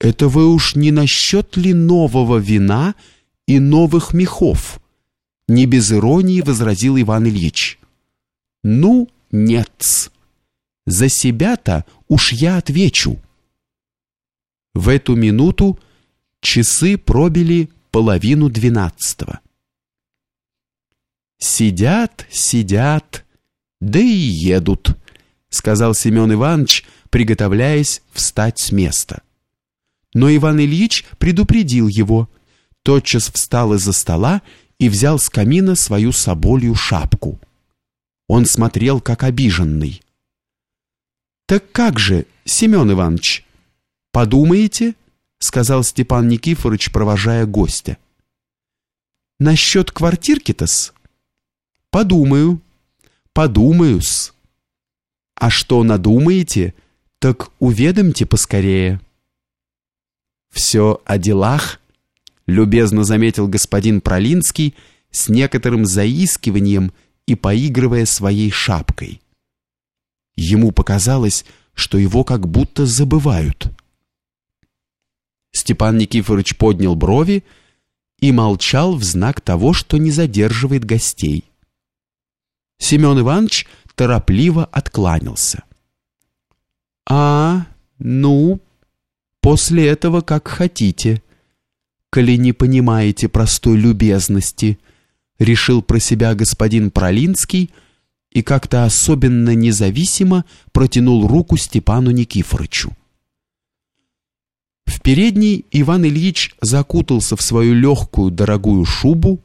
Это вы уж не насчет ли нового вина и новых мехов? Не без иронии возразил Иван Ильич. Ну, нет. За себя-то уж я отвечу. В эту минуту часы пробили половину двенадцатого. Сидят, сидят, да и едут, сказал Семен Иванович, приготовляясь встать с места. Но Иван Ильич предупредил его, тотчас встал из-за стола и взял с камина свою соболью шапку. Он смотрел, как обиженный. «Так как же, Семен Иванович, подумаете?» сказал Степан Никифорович, провожая гостя. «Насчет квартирки-то-с?» «Подумаю, подумаю-с. А что надумаете, так уведомьте поскорее». «Все о делах?» — любезно заметил господин Пролинский с некоторым заискиванием и поигрывая своей шапкой. Ему показалось, что его как будто забывают. Степан Никифорович поднял брови и молчал в знак того, что не задерживает гостей. Семен Иванович торопливо откланялся. «А, ну, после этого как хотите, коли не понимаете простой любезности», решил про себя господин Пролинский и как-то особенно независимо протянул руку Степану Никифоровичу. В передней Иван Ильич закутался в свою легкую дорогую шубу,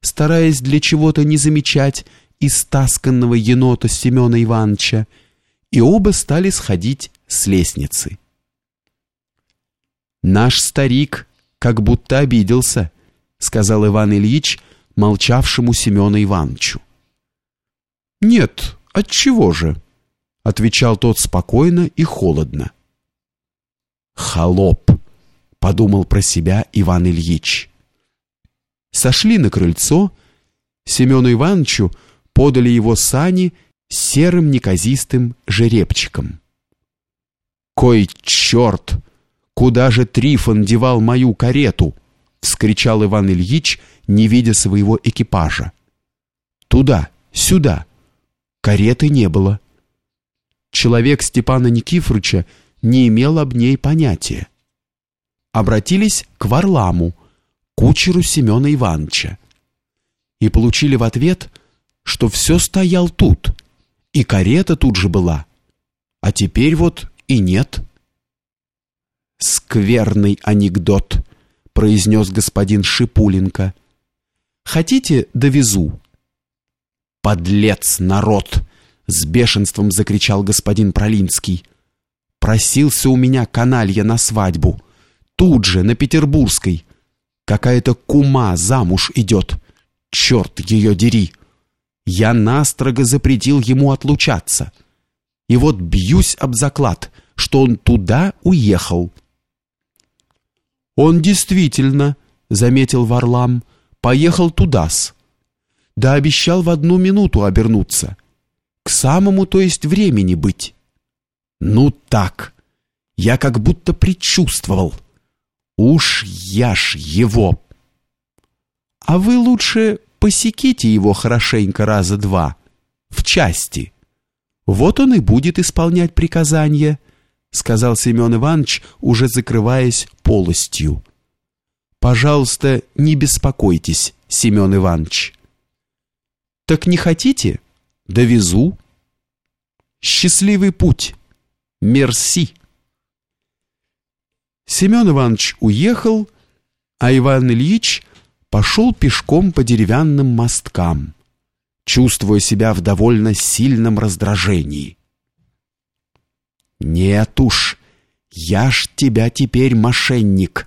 стараясь для чего-то не замечать истасканного енота Семена Ивановича, и оба стали сходить с лестницы. «Наш старик как будто обиделся», — сказал Иван Ильич молчавшему Семену Ивановичу. «Нет, отчего же?» — отвечал тот спокойно и холодно. «Холоп!» — подумал про себя Иван Ильич. Сошли на крыльцо, Семену Ивановичу подали его сани серым неказистым жеребчиком. «Кой черт! Куда же Трифон девал мою карету?» — вскричал Иван Ильич, не видя своего экипажа. «Туда, сюда!» Кареты не было. Человек Степана Никифоровича не имел об ней понятия. Обратились к Варламу, кучеру Семена Ивановича, и получили в ответ, что все стоял тут, и карета тут же была, а теперь вот и нет. «Скверный анекдот», — произнес господин Шипуленко. «Хотите, довезу?» «Подлец народ!» — с бешенством закричал господин Пролинский. Просился у меня каналья на свадьбу. Тут же, на Петербургской. Какая-то кума замуж идет. Черт ее дери. Я настрого запретил ему отлучаться. И вот бьюсь об заклад, что он туда уехал. Он действительно, заметил Варлам, поехал туда-с. Да обещал в одну минуту обернуться. К самому, то есть, времени быть. Ну так, я как будто предчувствовал. Уж я ж его. А вы лучше посеките его хорошенько раза два, в части. Вот он и будет исполнять приказания, сказал Семен Иванович, уже закрываясь полостью. Пожалуйста, не беспокойтесь, Семен Иванович. Так не хотите? Довезу. Счастливый путь. Мерси. Семен Иванович уехал, а Иван Ильич пошел пешком по деревянным мосткам, чувствуя себя в довольно сильном раздражении. «Нет уж, я ж тебя теперь мошенник.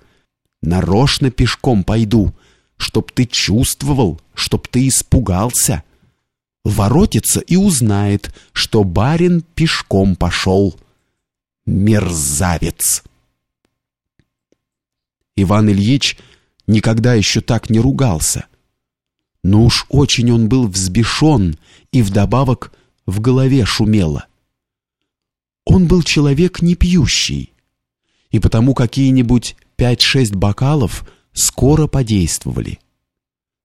Нарочно пешком пойду, чтоб ты чувствовал, чтоб ты испугался. Воротится и узнает, что барин пешком пошел» мерзавец. Иван Ильич никогда еще так не ругался. Но уж очень он был взбешен и вдобавок в голове шумело. Он был человек не пьющий, и потому какие-нибудь пять-шесть бокалов скоро подействовали.